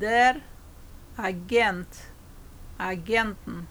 Der Agent. Agenten.